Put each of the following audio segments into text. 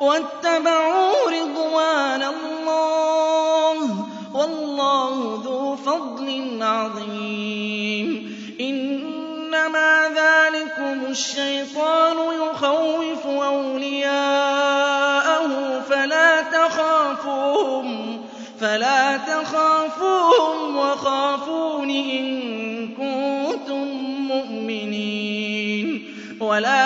واتبعوا رضوان الله والله ذو فضل عظيم. إنما ذلكم الشيطان يخوف أولياءه فلا تخافوهم فلا تخافوهم وخافون إن كنتم مؤمنين. ولا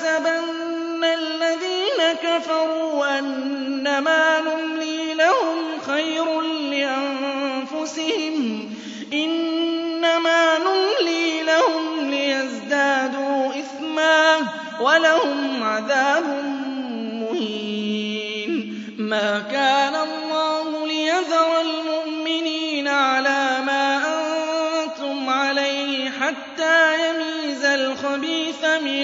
يَحْسَبَنَّ الَّذِينَ كَفَرُوا أَنَّمَا نُمْلِي لَهُمْ خَيْرٌ لِّأَنفُسِهِمْ إِنَّمَا نُمْلِي لَهُمْ لِيَزْدَادُوا إِثْمًا وَلَهُمْ عَذَابٌ مُّهِينٌ. مَا كَانَ اللَّهُ لِيَذَرَ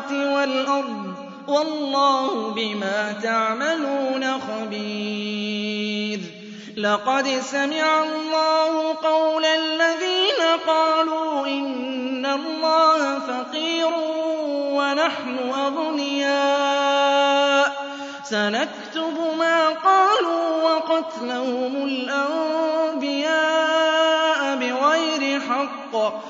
السَّمَاوَاتِ وَالْأَرْضِ ۚ وَاللَّهُ بِمَا تَعْمَلُونَ خَبِيرٌ لَّقَدْ سَمِعَ اللَّهُ قَوْلَ الَّذِينَ قَالُوا إِنَّ اللَّهَ فَقِيرٌ وَنَحْنُ أَغْنِيَاءُ ۚ سَنَكْتُبُ مَا قَالُوا وَقَتْلَهُمُ الْأَنبِيَاءَ بِغَيْرِ حَقٍّ